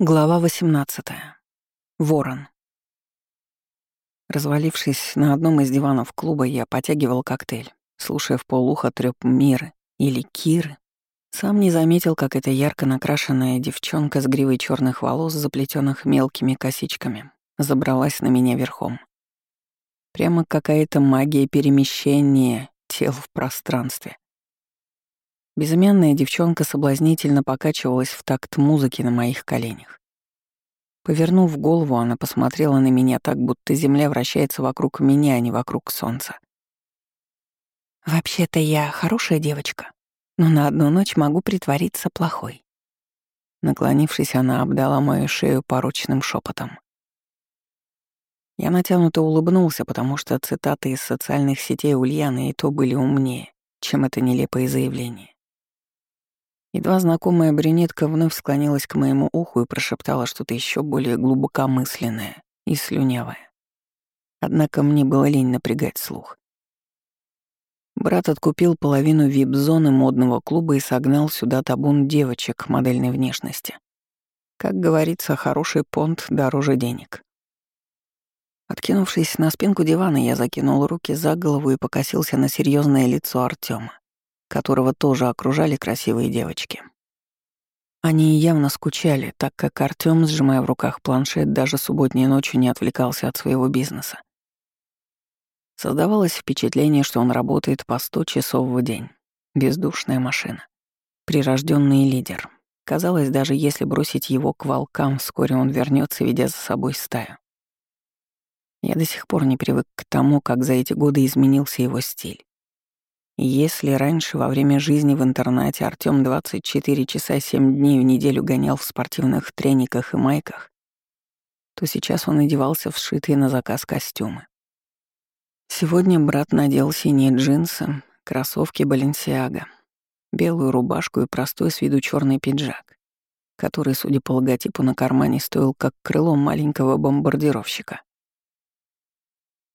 Глава 18. Ворон. Развалившись на одном из диванов клуба, я потягивал коктейль, слушая в полухо трёп Миры или Киры. Сам не заметил, как эта ярко накрашенная девчонка с гривой черных волос, заплетенных мелкими косичками, забралась на меня верхом. Прямо какая-то магия перемещения тел в пространстве. Безымянная девчонка соблазнительно покачивалась в такт музыки на моих коленях. Повернув голову, она посмотрела на меня так, будто Земля вращается вокруг меня, а не вокруг Солнца. «Вообще-то я хорошая девочка, но на одну ночь могу притвориться плохой». Наклонившись, она обдала мою шею порочным шепотом. Я натянуто улыбнулся, потому что цитаты из социальных сетей Ульяны и то были умнее, чем это нелепое заявление. Едва знакомая брюнетка вновь склонилась к моему уху и прошептала что-то еще более глубокомысленное и слюнявое. Однако мне было лень напрягать слух. Брат откупил половину вип-зоны модного клуба и согнал сюда табун девочек модельной внешности. Как говорится, хороший понт дороже денег. Откинувшись на спинку дивана, я закинул руки за голову и покосился на серьезное лицо Артема которого тоже окружали красивые девочки. Они явно скучали, так как Артём, сжимая в руках планшет, даже субботней ночью не отвлекался от своего бизнеса. Создавалось впечатление, что он работает по 100 часов в день. Бездушная машина. Прирожденный лидер. Казалось, даже если бросить его к волкам, вскоре он вернется, ведя за собой стаю. Я до сих пор не привык к тому, как за эти годы изменился его стиль. Если раньше во время жизни в интернате Артём 24 часа 7 дней в неделю гонял в спортивных трениках и майках, то сейчас он одевался в сшитые на заказ костюмы. Сегодня брат надел синие джинсы, кроссовки Баленсиага, белую рубашку и простой с виду черный пиджак, который, судя по логотипу на кармане, стоил как крыло маленького бомбардировщика.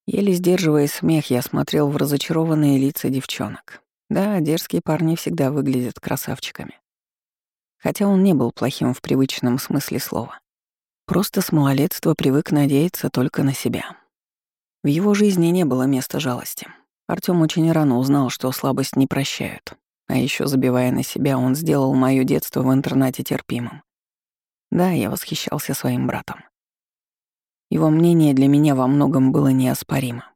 Еле сдерживая смех, я смотрел в разочарованные лица девчонок. Да, дерзкие парни всегда выглядят красавчиками. Хотя он не был плохим в привычном смысле слова. Просто с малолетства привык надеяться только на себя. В его жизни не было места жалости. Артём очень рано узнал, что слабость не прощают. А еще забивая на себя, он сделал моё детство в интернате терпимым. Да, я восхищался своим братом. Его мнение для меня во многом было неоспоримо.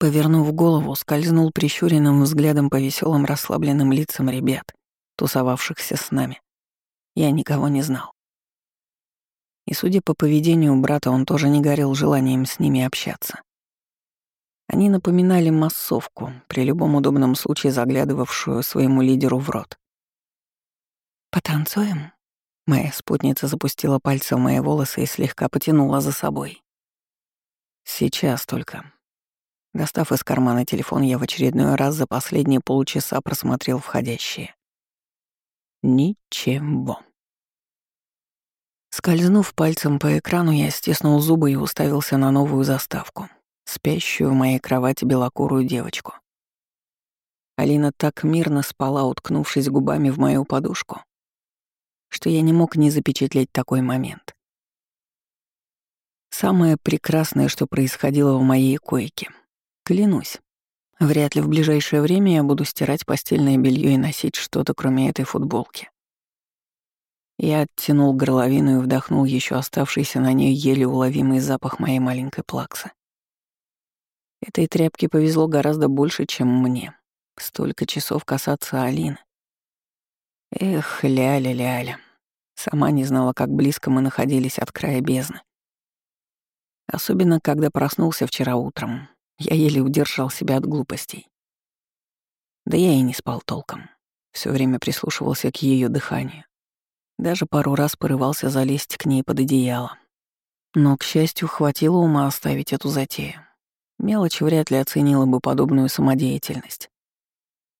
Повернув голову, скользнул прищуренным взглядом по веселым расслабленным лицам ребят, тусовавшихся с нами. Я никого не знал. И, судя по поведению брата, он тоже не горел желанием с ними общаться. Они напоминали массовку, при любом удобном случае заглядывавшую своему лидеру в рот. «Потанцуем?» Моя спутница запустила пальцы в мои волосы и слегка потянула за собой. Сейчас только. Достав из кармана телефон, я в очередной раз за последние полчаса просмотрел входящие. Ничего. Скользнув пальцем по экрану, я стиснул зубы и уставился на новую заставку, спящую в моей кровати белокурую девочку. Алина так мирно спала, уткнувшись губами в мою подушку, что я не мог не запечатлеть такой момент. Самое прекрасное, что происходило в моей койке. Клянусь, вряд ли в ближайшее время я буду стирать постельное белье и носить что-то, кроме этой футболки. Я оттянул горловину и вдохнул еще оставшийся на ней еле уловимый запах моей маленькой плаксы. Этой тряпке повезло гораздо больше, чем мне. Столько часов касаться Алины. Эх, ляля-ляля. Сама не знала, как близко мы находились от края бездны. Особенно, когда проснулся вчера утром. Я еле удержал себя от глупостей. Да я и не спал толком. Все время прислушивался к ее дыханию. Даже пару раз порывался залезть к ней под одеяло. Но, к счастью, хватило ума оставить эту затею. Мелочь вряд ли оценила бы подобную самодеятельность.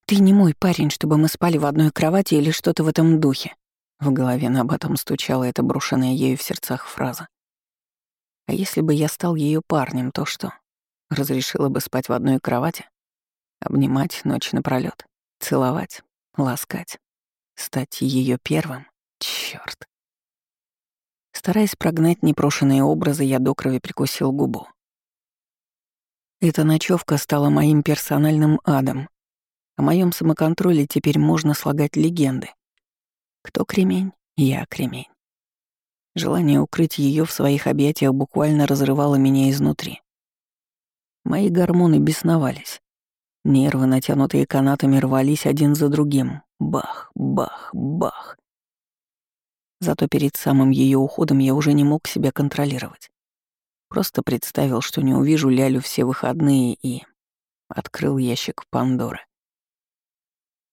«Ты не мой парень, чтобы мы спали в одной кровати или что-то в этом духе», в голове на батом стучала эта брошенная ею в сердцах фраза. А если бы я стал ее парнем, то что? Разрешила бы спать в одной кровати? Обнимать ночь напролёт, целовать, ласкать, стать ее первым? Чёрт. Стараясь прогнать непрошенные образы, я до крови прикусил губу. Эта ночевка стала моим персональным адом. О моем самоконтроле теперь можно слагать легенды. Кто кремень? Я кремень. Желание укрыть ее в своих объятиях буквально разрывало меня изнутри. Мои гормоны бесновались. Нервы, натянутые канатами, рвались один за другим. Бах, бах, бах. Зато перед самым ее уходом я уже не мог себя контролировать. Просто представил, что не увижу Лялю все выходные и... Открыл ящик Пандоры.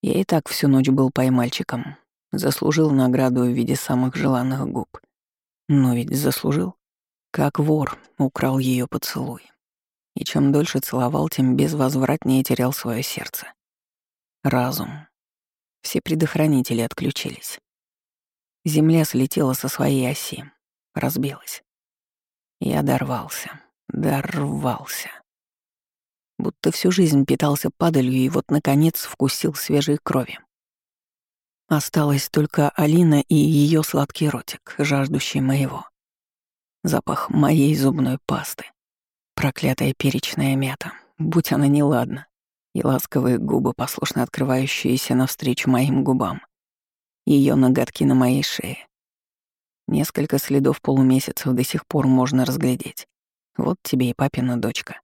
Я и так всю ночь был поймальчиком. Заслужил награду в виде самых желанных губ. Но ведь заслужил. Как вор украл ее поцелуй. И чем дольше целовал, тем безвозвратнее терял свое сердце. Разум. Все предохранители отключились. Земля слетела со своей оси, разбилась. Я дорвался, дорвался. Будто всю жизнь питался падалью и вот, наконец, вкусил свежей крови. Осталась только Алина и ее сладкий ротик, жаждущий моего. Запах моей зубной пасты. Проклятая перечная мята, будь она неладна, и ласковые губы, послушно открывающиеся навстречу моим губам ее ноготки на моей шее. Несколько следов полумесяцев до сих пор можно разглядеть. Вот тебе и папина дочка.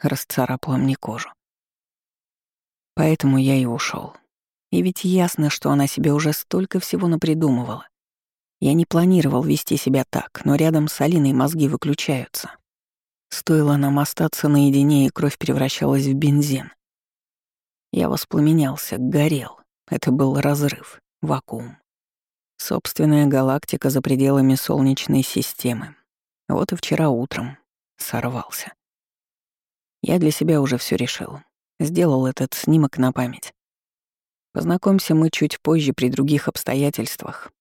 Расцарапала мне кожу. Поэтому я и ушел. И ведь ясно, что она себе уже столько всего напридумывала. Я не планировал вести себя так, но рядом с Алиной мозги выключаются. Стоило нам остаться наедине, и кровь превращалась в бензин. Я воспламенялся, горел. Это был разрыв. Вакуум. Собственная галактика за пределами Солнечной системы. Вот и вчера утром сорвался. Я для себя уже все решил. Сделал этот снимок на память. Познакомься мы чуть позже при других обстоятельствах.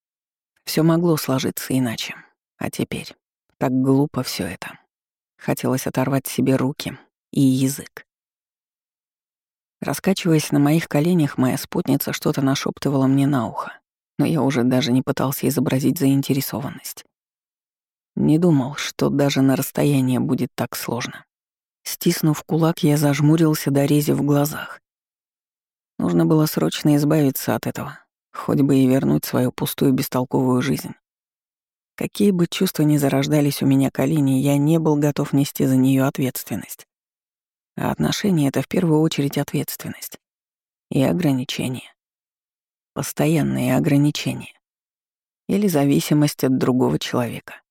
Все могло сложиться иначе. А теперь так глупо все это. Хотелось оторвать себе руки и язык. Раскачиваясь на моих коленях, моя спутница что-то нашептывала мне на ухо, но я уже даже не пытался изобразить заинтересованность. Не думал, что даже на расстоянии будет так сложно. Стиснув кулак, я зажмурился до рези в глазах. Нужно было срочно избавиться от этого, хоть бы и вернуть свою пустую бестолковую жизнь. Какие бы чувства ни зарождались у меня к Алине, я не был готов нести за нее ответственность. А отношения — это в первую очередь ответственность. И ограничения. Постоянные ограничения. Или зависимость от другого человека.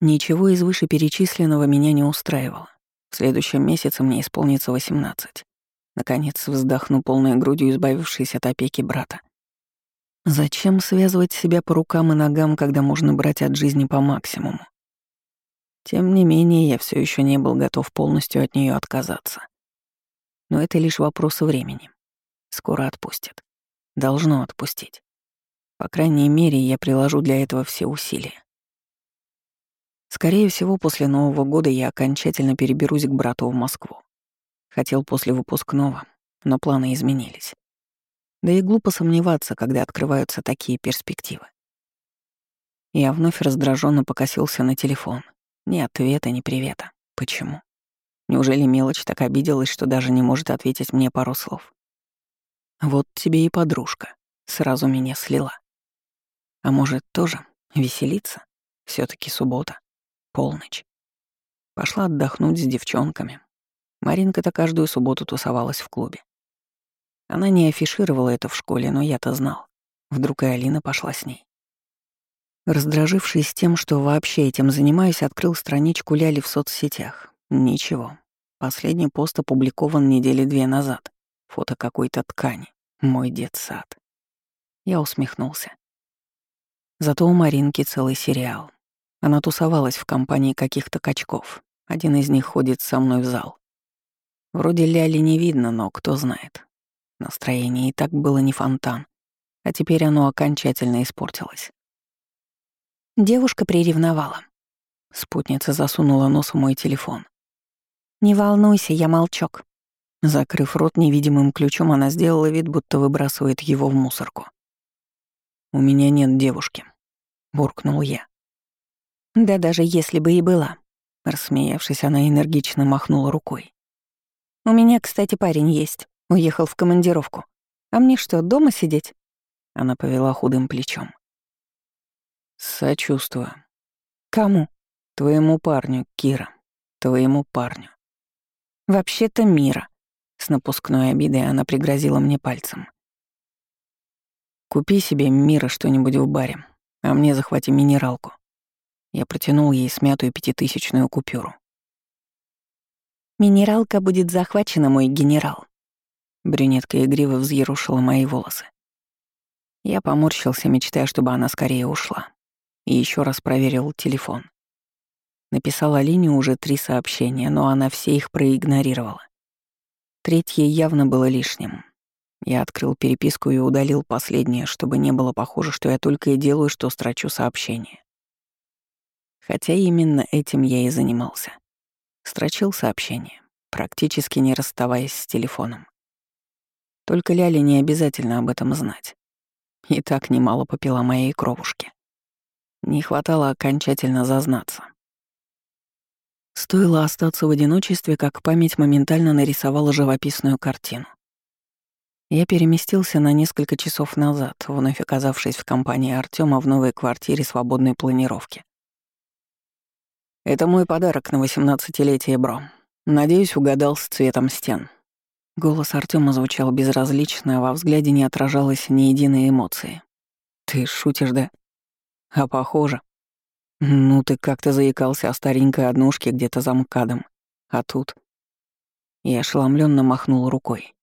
Ничего из вышеперечисленного меня не устраивало. В следующем месяце мне исполнится 18. Наконец вздохну полной грудью, избавившись от опеки брата. Зачем связывать себя по рукам и ногам, когда можно брать от жизни по максимуму? Тем не менее, я все еще не был готов полностью от нее отказаться. Но это лишь вопрос времени. Скоро отпустит. Должно отпустить. По крайней мере, я приложу для этого все усилия. Скорее всего, после Нового года я окончательно переберусь к брату в Москву. Хотел после выпускного, но планы изменились. Да и глупо сомневаться, когда открываются такие перспективы. Я вновь раздраженно покосился на телефон — ни ответа, ни привета. Почему? Неужели мелочь так обиделась, что даже не может ответить мне пару слов? Вот тебе и подружка. Сразу меня слила. А может, тоже веселиться? все таки суббота. Полночь. Пошла отдохнуть с девчонками. Маринка-то каждую субботу тусовалась в клубе. Она не афишировала это в школе, но я-то знал. Вдруг и Алина пошла с ней. Раздражившись тем, что вообще этим занимаюсь, открыл страничку Ляли в соцсетях. Ничего. Последний пост опубликован недели две назад. Фото какой-то ткани. Мой детсад. Я усмехнулся. Зато у Маринки целый сериал. Она тусовалась в компании каких-то качков. Один из них ходит со мной в зал. Вроде Ляли не видно, но кто знает. Настроение и так было не фонтан, а теперь оно окончательно испортилось. Девушка приревновала. Спутница засунула нос в мой телефон. «Не волнуйся, я молчок». Закрыв рот невидимым ключом, она сделала вид, будто выбрасывает его в мусорку. «У меня нет девушки», — буркнул я. Да даже если бы и была. Рассмеявшись, она энергично махнула рукой. У меня, кстати, парень есть. Уехал в командировку. А мне что, дома сидеть? Она повела худым плечом. Сочувствую. Кому? Твоему парню, Кира. Твоему парню. Вообще-то Мира. С напускной обидой она пригрозила мне пальцем. Купи себе Мира что-нибудь в баре, а мне захвати минералку. Я протянул ей смятую пятитысячную купюру. «Минералка будет захвачена, мой генерал». Брюнетка игриво взъерушила мои волосы. Я поморщился, мечтая, чтобы она скорее ушла. И еще раз проверил телефон. Написал Алине уже три сообщения, но она все их проигнорировала. Третье явно было лишним. Я открыл переписку и удалил последнее, чтобы не было похоже, что я только и делаю, что строчу сообщения. Хотя именно этим я и занимался. Строчил сообщение, практически не расставаясь с телефоном. Только Ляля не обязательно об этом знать. И так немало попила моей кровушки. Не хватало окончательно зазнаться. Стоило остаться в одиночестве, как память моментально нарисовала живописную картину. Я переместился на несколько часов назад, вновь оказавшись в компании Артема в новой квартире свободной планировки. «Это мой подарок на восемнадцатилетие, бро. Надеюсь, угадал с цветом стен». Голос Артема звучал безразлично, а во взгляде не отражалось ни единой эмоции. «Ты шутишь, да?» «А похоже. «Ну, ты как-то заикался о старенькой однушке где-то за МКАДом. А тут...» Я ошеломленно махнул рукой.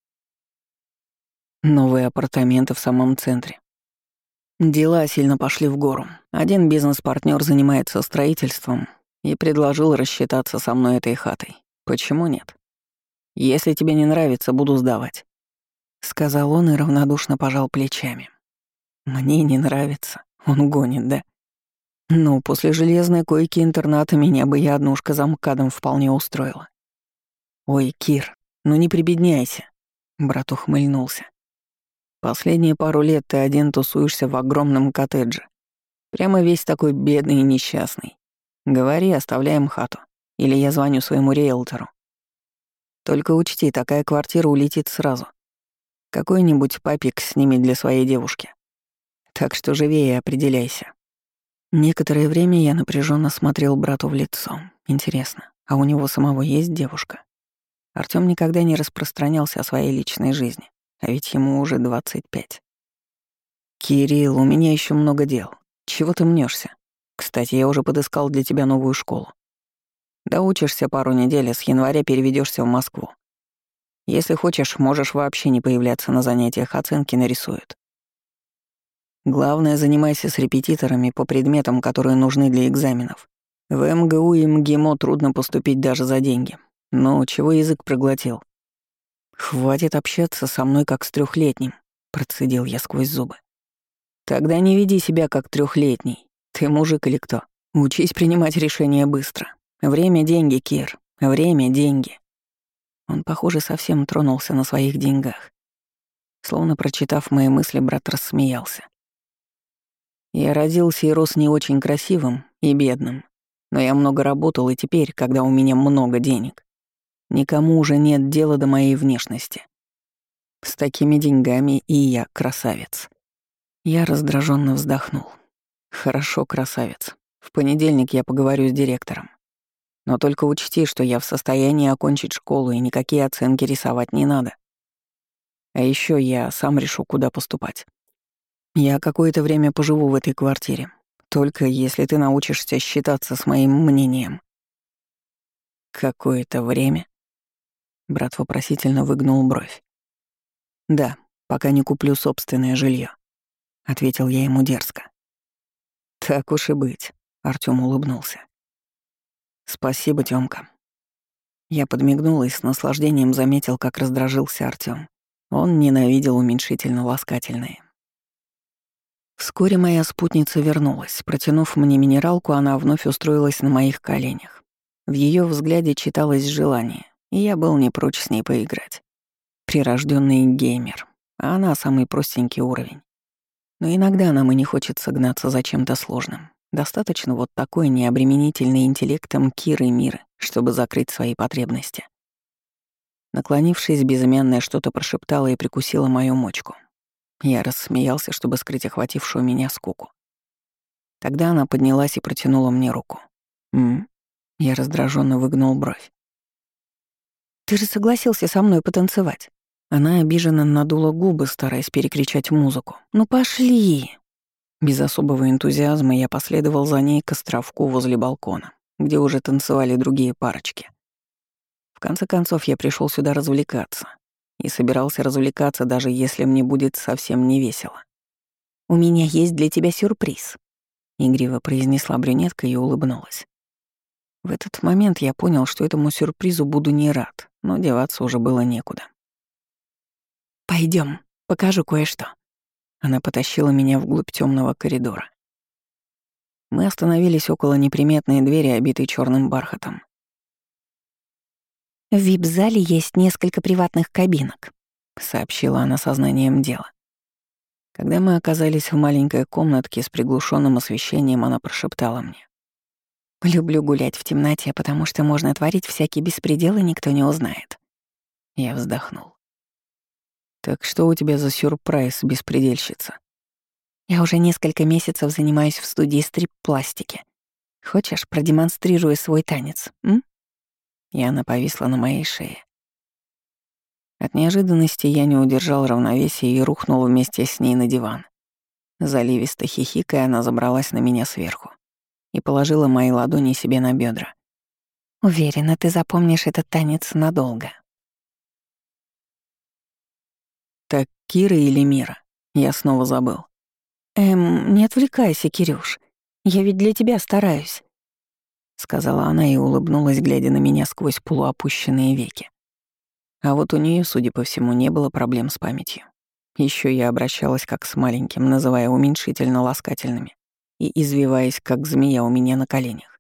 Новые апартаменты в самом центре. Дела сильно пошли в гору. Один бизнес-партнер занимается строительством и предложил рассчитаться со мной этой хатой. Почему нет? Если тебе не нравится, буду сдавать. Сказал он и равнодушно пожал плечами. Мне не нравится. Он гонит, да? Ну, после железной койки интерната меня бы я однушка за МКАДом вполне устроила. Ой, Кир, ну не прибедняйся. Брат ухмыльнулся. Последние пару лет ты один тусуешься в огромном коттедже. Прямо весь такой бедный и несчастный. Говори, оставляем хату. Или я звоню своему риэлтору. Только учти, такая квартира улетит сразу. Какой-нибудь папик снимет для своей девушки. Так что живее определяйся. Некоторое время я напряженно смотрел брату в лицо. Интересно, а у него самого есть девушка? Артём никогда не распространялся о своей личной жизни, а ведь ему уже 25. «Кирилл, у меня еще много дел. Чего ты мнешься? Кстати, я уже подыскал для тебя новую школу. Доучишься пару недель, а с января переведешься в Москву. Если хочешь, можешь вообще не появляться на занятиях, оценки нарисуют. Главное, занимайся с репетиторами по предметам, которые нужны для экзаменов. В МГУ и МГИМО трудно поступить даже за деньги. Но чего язык проглотил? «Хватит общаться со мной как с трехлетним, процедил я сквозь зубы. «Тогда не веди себя как трехлетний. Ты мужик или кто? Учись принимать решения быстро. Время — деньги, Кир. Время — деньги». Он, похоже, совсем тронулся на своих деньгах. Словно прочитав мои мысли, брат рассмеялся. Я родился и рос не очень красивым и бедным, но я много работал, и теперь, когда у меня много денег, никому уже нет дела до моей внешности. С такими деньгами и я красавец. Я раздраженно вздохнул. Хорошо, красавец. В понедельник я поговорю с директором. Но только учти, что я в состоянии окончить школу, и никакие оценки рисовать не надо. А еще я сам решу, куда поступать. Я какое-то время поживу в этой квартире, только если ты научишься считаться с моим мнением. Какое-то время? Брат вопросительно выгнул бровь. Да, пока не куплю собственное жилье, ответил я ему дерзко. Так уж и быть, Артём улыбнулся. Спасибо, Тёмка. Я подмигнул и с наслаждением заметил, как раздражился Артём. Он ненавидел уменьшительно-ласкательные. Вскоре моя спутница вернулась. Протянув мне минералку, она вновь устроилась на моих коленях. В ее взгляде читалось желание, и я был не прочь с ней поиграть. Прирожденный геймер, а она самый простенький уровень. Но иногда нам и не хочется гнаться за чем-то сложным. Достаточно вот такой необременительный интеллектом Киры Миры, чтобы закрыть свои потребности. Наклонившись, безымянная что-то прошептала и прикусила мою мочку. Я рассмеялся, чтобы скрыть охватившую меня скуку. Тогда она поднялась и протянула мне руку. «М?», Я раздраженно выгнул бровь. «Ты же согласился со мной потанцевать». Она обиженно надула губы, стараясь перекричать музыку. «Ну пошли!» Без особого энтузиазма я последовал за ней к островку возле балкона, где уже танцевали другие парочки. В конце концов, я пришел сюда развлекаться. И собирался развлекаться, даже если мне будет совсем не весело. «У меня есть для тебя сюрприз», — игриво произнесла брюнетка и улыбнулась. В этот момент я понял, что этому сюрпризу буду не рад, но деваться уже было некуда. Пойдем, покажу кое-что. Она потащила меня вглубь темного коридора. Мы остановились около неприметной двери, обитой черным бархатом. «В вип-зале есть несколько приватных кабинок», — сообщила она сознанием дела. Когда мы оказались в маленькой комнатке с приглушенным освещением, она прошептала мне. «Люблю гулять в темноте, потому что можно творить всякие беспределы, никто не узнает». Я вздохнул. «Так что у тебя за сюрприз, беспредельщица?» «Я уже несколько месяцев занимаюсь в студии стрип-пластики. Хочешь, продемонстрирую свой танец, м?» И она повисла на моей шее. От неожиданности я не удержал равновесия и рухнул вместе с ней на диван. Заливисто хихикая, она забралась на меня сверху и положила мои ладони себе на бедра. «Уверена, ты запомнишь этот танец надолго», Кира или Мира? Я снова забыл. Эм, не отвлекайся, Кирюш. Я ведь для тебя стараюсь. Сказала она и улыбнулась, глядя на меня сквозь полуопущенные веки. А вот у нее, судя по всему, не было проблем с памятью. Еще я обращалась как с маленьким, называя уменьшительно ласкательными и извиваясь, как змея у меня на коленях.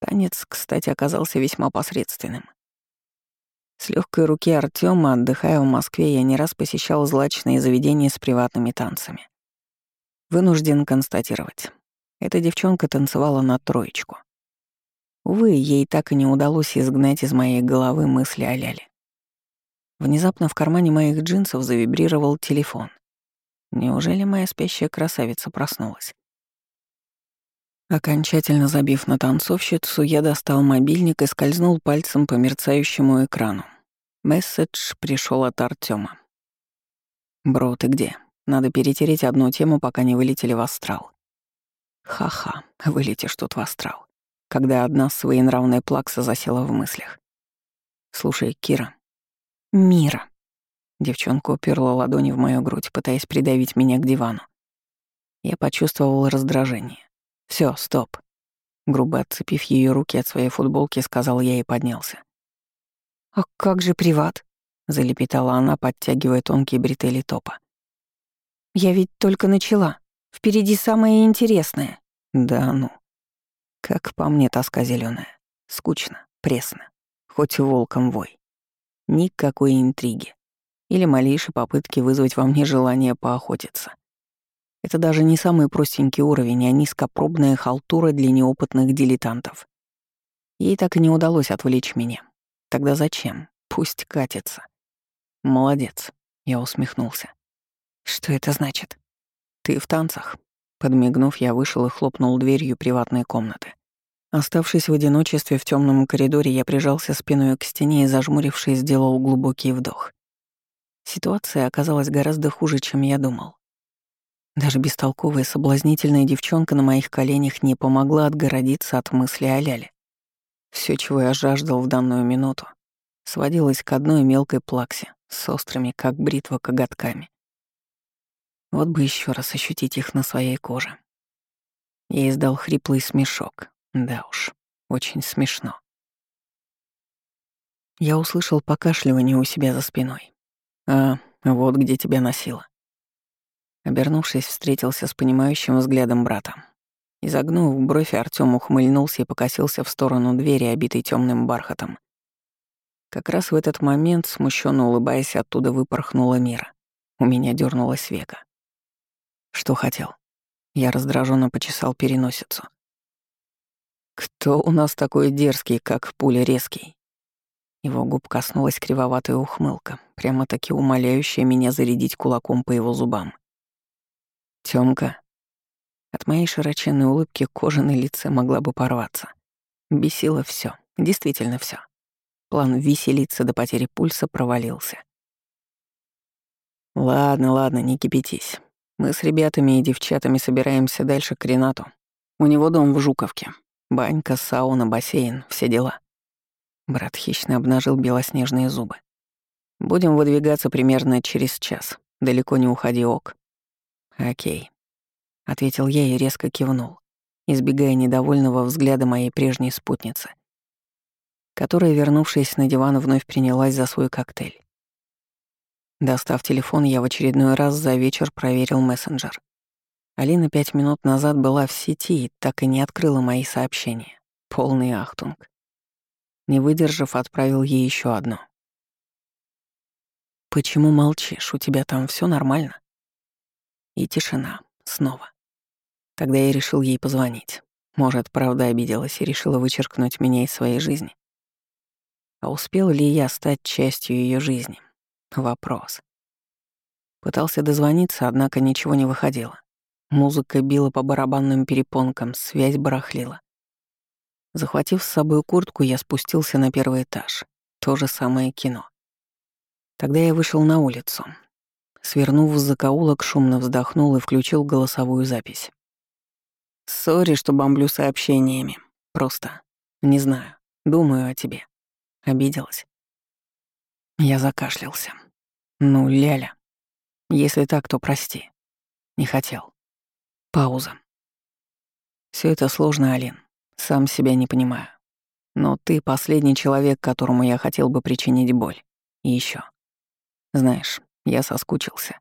Танец, кстати, оказался весьма посредственным. С легкой руки Артема, отдыхая в Москве, я не раз посещал злачные заведения с приватными танцами. Вынужден констатировать. Эта девчонка танцевала на троечку. Увы, ей так и не удалось изгнать из моей головы мысли о Ляле. Внезапно в кармане моих джинсов завибрировал телефон. Неужели моя спящая красавица проснулась? Окончательно забив на танцовщицу, я достал мобильник и скользнул пальцем по мерцающему экрану. Месседж пришел от Артема. «Бро, ты где? Надо перетереть одну тему, пока не вылетели в астрал». «Ха-ха, вылетишь тут в астрал», когда одна своенравная плакса засела в мыслях. «Слушай, Кира». «Мира». Девчонка уперла ладони в мою грудь, пытаясь придавить меня к дивану. Я почувствовал раздражение. Все, стоп. Грубо отцепив ее руки от своей футболки, сказал я и поднялся. «А как же приват?» — залепетала она, подтягивая тонкие бретели топа. «Я ведь только начала. Впереди самое интересное». «Да ну. Как по мне тоска зеленая. Скучно, пресно. Хоть волком вой. Никакой интриги. Или малейшей попытки вызвать во мне желание поохотиться. Это даже не самый простенький уровень, а низкопробная халтура для неопытных дилетантов. Ей так и не удалось отвлечь меня. Тогда зачем? Пусть катится. Молодец, я усмехнулся. Что это значит? Ты в танцах. Подмигнув, я вышел и хлопнул дверью приватной комнаты. Оставшись в одиночестве в темном коридоре, я прижался спиной к стене и, зажмурившись, сделал глубокий вдох. Ситуация оказалась гораздо хуже, чем я думал. Даже бестолковая соблазнительная девчонка на моих коленях не помогла отгородиться от мысли о Ляле. Все, чего я жаждал в данную минуту, сводилось к одной мелкой плаксе с острыми, как бритва, коготками. Вот бы еще раз ощутить их на своей коже. Я издал хриплый смешок. Да уж, очень смешно. Я услышал покашливание у себя за спиной. «А, вот где тебя носило». Обернувшись, встретился с понимающим взглядом брата. Изогнув бровь, Артём ухмыльнулся и покосился в сторону двери, обитой темным бархатом. Как раз в этот момент, смущенно улыбаясь, оттуда выпорхнула мира. У меня дернулась века. Что хотел? Я раздраженно почесал переносицу. «Кто у нас такой дерзкий, как пуля резкий?» Его губ коснулась кривоватая ухмылка, прямо-таки умоляющая меня зарядить кулаком по его зубам. «Тёмка». От моей широченной улыбки кожа на лице могла бы порваться. Бесило все, действительно все. План веселиться до потери пульса провалился. «Ладно, ладно, не кипятись. Мы с ребятами и девчатами собираемся дальше к Ренату. У него дом в Жуковке. Банька, сауна, бассейн, все дела». Брат хищно обнажил белоснежные зубы. «Будем выдвигаться примерно через час. Далеко не уходи, ок». «Окей», — ответил я и резко кивнул, избегая недовольного взгляда моей прежней спутницы, которая, вернувшись на диван, вновь принялась за свой коктейль. Достав телефон, я в очередной раз за вечер проверил мессенджер. Алина пять минут назад была в сети и так и не открыла мои сообщения. Полный ахтунг. Не выдержав, отправил ей еще одно. «Почему молчишь? У тебя там все нормально?» И тишина. Снова. Тогда я решил ей позвонить. Может, правда обиделась и решила вычеркнуть меня из своей жизни. А успел ли я стать частью ее жизни? Вопрос. Пытался дозвониться, однако ничего не выходило. Музыка била по барабанным перепонкам, связь барахлила. Захватив с собой куртку, я спустился на первый этаж. То же самое кино. Тогда я вышел на улицу. Свернув в закоулок, шумно вздохнул и включил голосовую запись. «Сори, что бомблю сообщениями. Просто. Не знаю. Думаю о тебе. Обиделась. Я закашлялся. Ну, Ляля. Если так, то прости. Не хотел. Пауза. Все это сложно, Алин. Сам себя не понимаю. Но ты последний человек, которому я хотел бы причинить боль. И еще. Знаешь, я соскучился.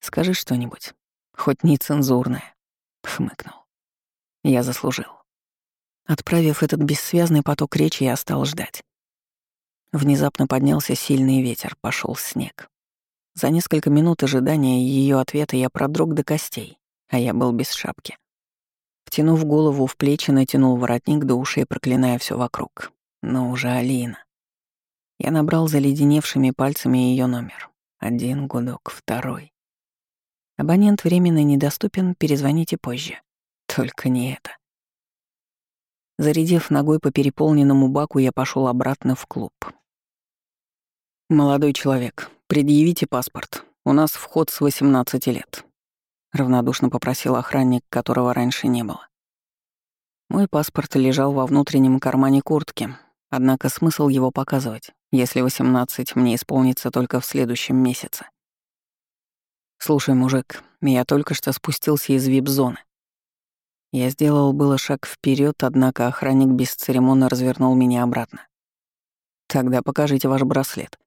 Скажи что-нибудь. Хоть нецензурное. Хмыкнул. Я заслужил. Отправив этот бессвязный поток речи, я стал ждать. Внезапно поднялся сильный ветер, пошел снег. За несколько минут ожидания ее ответа я продрог до костей, а я был без шапки. Втянув голову в плечи, натянул воротник до ушей, проклиная все вокруг. Но уже Алина. Я набрал заледеневшими пальцами ее номер. Один гудок, второй. Абонент временно недоступен, перезвоните позже. Только не это. Зарядив ногой по переполненному баку, я пошел обратно в клуб. «Молодой человек, предъявите паспорт. У нас вход с 18 лет», — равнодушно попросил охранник, которого раньше не было. Мой паспорт лежал во внутреннем кармане куртки, однако смысл его показывать, если 18 мне исполнится только в следующем месяце. «Слушай, мужик, я только что спустился из вип-зоны. Я сделал было шаг вперед, однако охранник бесцеремонно развернул меня обратно. «Тогда покажите ваш браслет».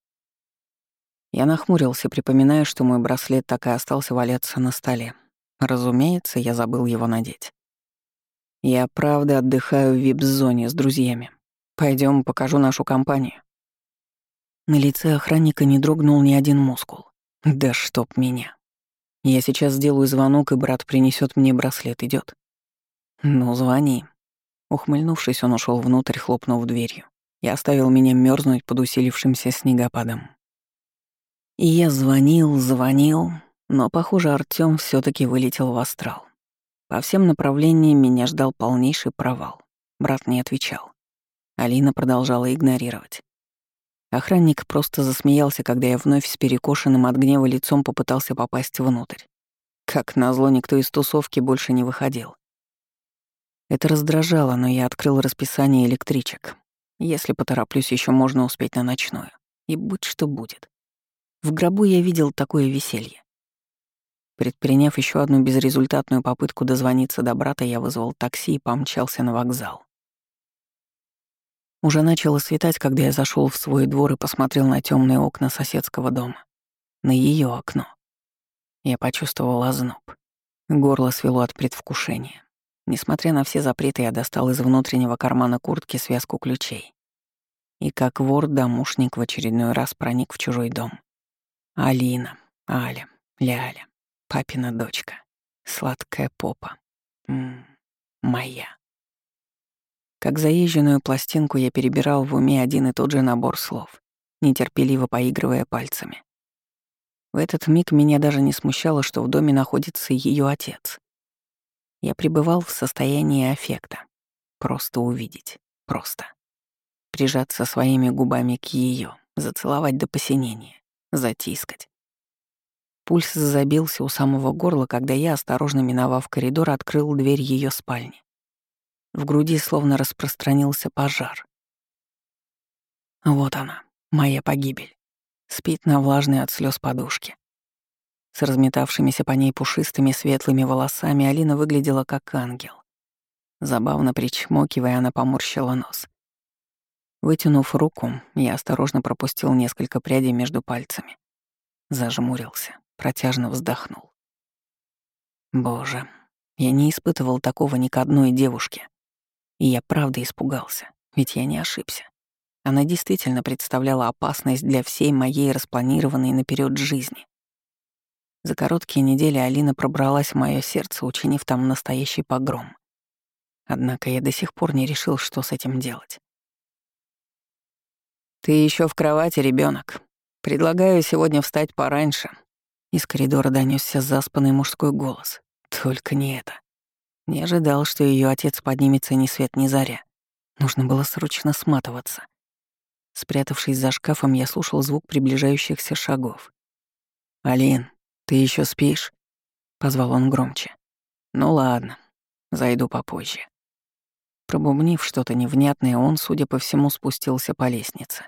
Я нахмурился, припоминая, что мой браслет так и остался валяться на столе. Разумеется, я забыл его надеть. Я правда отдыхаю в вип-зоне с друзьями. Пойдем, покажу нашу компанию. На лице охранника не дрогнул ни один мускул. Да чтоб меня. Я сейчас сделаю звонок, и брат принесет мне браслет, идет. «Ну, звони». Ухмыльнувшись, он ушел внутрь, хлопнув дверью, и оставил меня мерзнуть под усилившимся снегопадом. И я звонил, звонил, но, похоже, Артём все таки вылетел в астрал. По всем направлениям меня ждал полнейший провал. Брат не отвечал. Алина продолжала игнорировать. Охранник просто засмеялся, когда я вновь с перекошенным от гнева лицом попытался попасть внутрь. Как назло, никто из тусовки больше не выходил. Это раздражало, но я открыл расписание электричек. Если потороплюсь, еще можно успеть на ночную. И будь что будет. В гробу я видел такое веселье. Предприняв еще одну безрезультатную попытку дозвониться до брата, я вызвал такси и помчался на вокзал. Уже начало светать, когда я зашел в свой двор и посмотрел на темные окна соседского дома. На ее окно. Я почувствовал озноб. Горло свело от предвкушения. Несмотря на все запреты, я достал из внутреннего кармана куртки связку ключей. И как вор-домушник в очередной раз проник в чужой дом. Алина, Аля, Ляля, папина дочка. Сладкая попа. М -м, моя. Как заезженную пластинку я перебирал в уме один и тот же набор слов, нетерпеливо поигрывая пальцами. В этот миг меня даже не смущало, что в доме находится ее отец. Я пребывал в состоянии аффекта. Просто увидеть. Просто. Прижаться своими губами к ее, зацеловать до посинения, затискать. Пульс забился у самого горла, когда я, осторожно миновав коридор, открыл дверь ее спальни. В груди словно распространился пожар. Вот она, моя погибель. Спит на влажной от слез подушке. С разметавшимися по ней пушистыми светлыми волосами Алина выглядела как ангел. Забавно причмокивая, она поморщила нос. Вытянув руку, я осторожно пропустил несколько прядей между пальцами. Зажмурился, протяжно вздохнул. Боже, я не испытывал такого ни к одной девушке. И я правда испугался, ведь я не ошибся. Она действительно представляла опасность для всей моей распланированной наперед жизни. За короткие недели Алина пробралась в мое сердце, учинив там настоящий погром. Однако я до сих пор не решил, что с этим делать. «Ты еще в кровати, ребенок. Предлагаю сегодня встать пораньше». Из коридора донесся заспанный мужской голос. Только не это. Не ожидал, что ее отец поднимется ни свет ни заря. Нужно было срочно сматываться. Спрятавшись за шкафом, я слушал звук приближающихся шагов. «Алин, ты еще спишь?» — позвал он громче. «Ну ладно, зайду попозже». Пробубнив что-то невнятное, он, судя по всему, спустился по лестнице.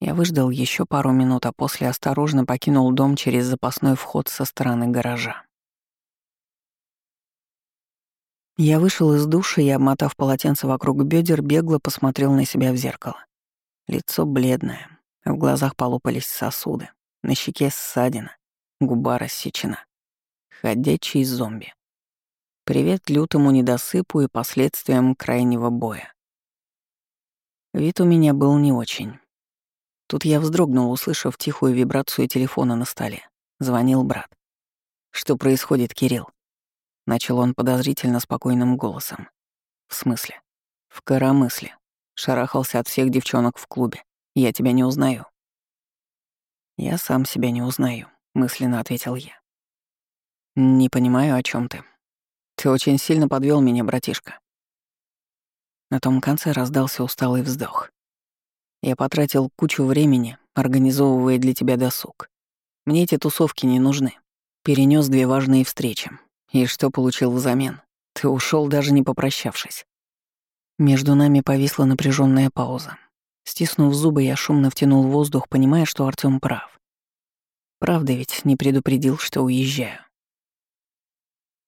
Я выждал еще пару минут, а после осторожно покинул дом через запасной вход со стороны гаража. Я вышел из душа и, обмотав полотенце вокруг бедер, бегло посмотрел на себя в зеркало. Лицо бледное, в глазах полопались сосуды, на щеке ссадина, губа рассечена. Ходячий зомби. Привет лютому недосыпу и последствиям крайнего боя. Вид у меня был не очень. Тут я вздрогнул, услышав тихую вибрацию телефона на столе. Звонил брат. «Что происходит, Кирилл?» Начал он подозрительно спокойным голосом. «В смысле?» «В коромысле. Шарахался от всех девчонок в клубе. Я тебя не узнаю». «Я сам себя не узнаю», — мысленно ответил я. «Не понимаю, о чем ты. Ты очень сильно подвел меня, братишка». На том конце раздался усталый вздох. Я потратил кучу времени, организовывая для тебя досуг. Мне эти тусовки не нужны. Перенес две важные встречи, и что получил взамен? Ты ушел даже не попрощавшись. Между нами повисла напряженная пауза. Стиснув зубы, я шумно втянул воздух, понимая, что Артём прав. Правда ведь не предупредил, что уезжаю.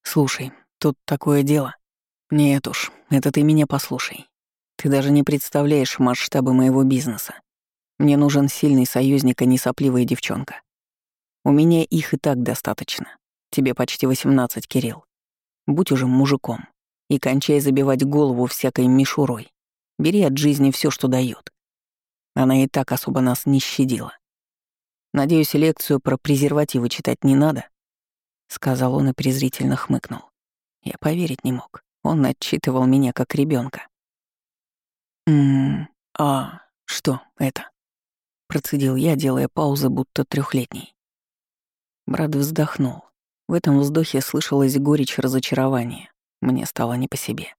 Слушай, тут такое дело. Нет уж, это ты меня послушай. Ты даже не представляешь масштабы моего бизнеса. Мне нужен сильный союзник, а не сопливая девчонка. У меня их и так достаточно. Тебе почти 18, Кирилл. Будь уже мужиком и кончай забивать голову всякой мишурой. Бери от жизни все, что дает. Она и так особо нас не щадила. Надеюсь, лекцию про презервативы читать не надо, сказал он и презрительно хмыкнул. Я поверить не мог. Он отчитывал меня как ребенка. «Ммм, а что это?» Процедил я, делая паузы, будто трехлетний. Брат вздохнул. В этом вздохе слышалась горечь разочарования. Мне стало не по себе.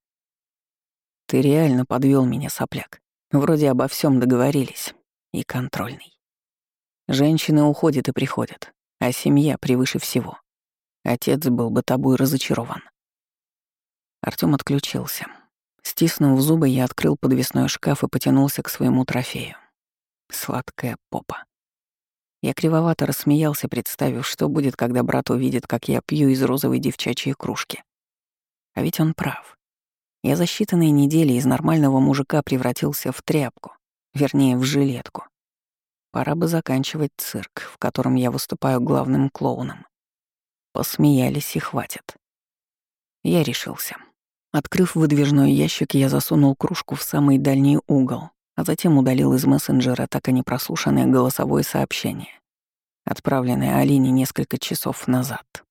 Ты реально подвел меня, сопляк. Вроде обо всем договорились. И контрольный. Женщины уходят и приходят, а семья превыше всего. Отец был бы тобой разочарован. Артём отключился. Стиснув зубы, я открыл подвесной шкаф и потянулся к своему трофею. Сладкая попа. Я кривовато рассмеялся, представив, что будет, когда брат увидит, как я пью из розовой девчачьей кружки. А ведь он прав. Я за считанные недели из нормального мужика превратился в тряпку, вернее, в жилетку. Пора бы заканчивать цирк, в котором я выступаю главным клоуном. Посмеялись и хватит. Я решился. Открыв выдвижной ящик, я засунул кружку в самый дальний угол, а затем удалил из мессенджера так и не прослушанное голосовое сообщение, отправленное Алине несколько часов назад.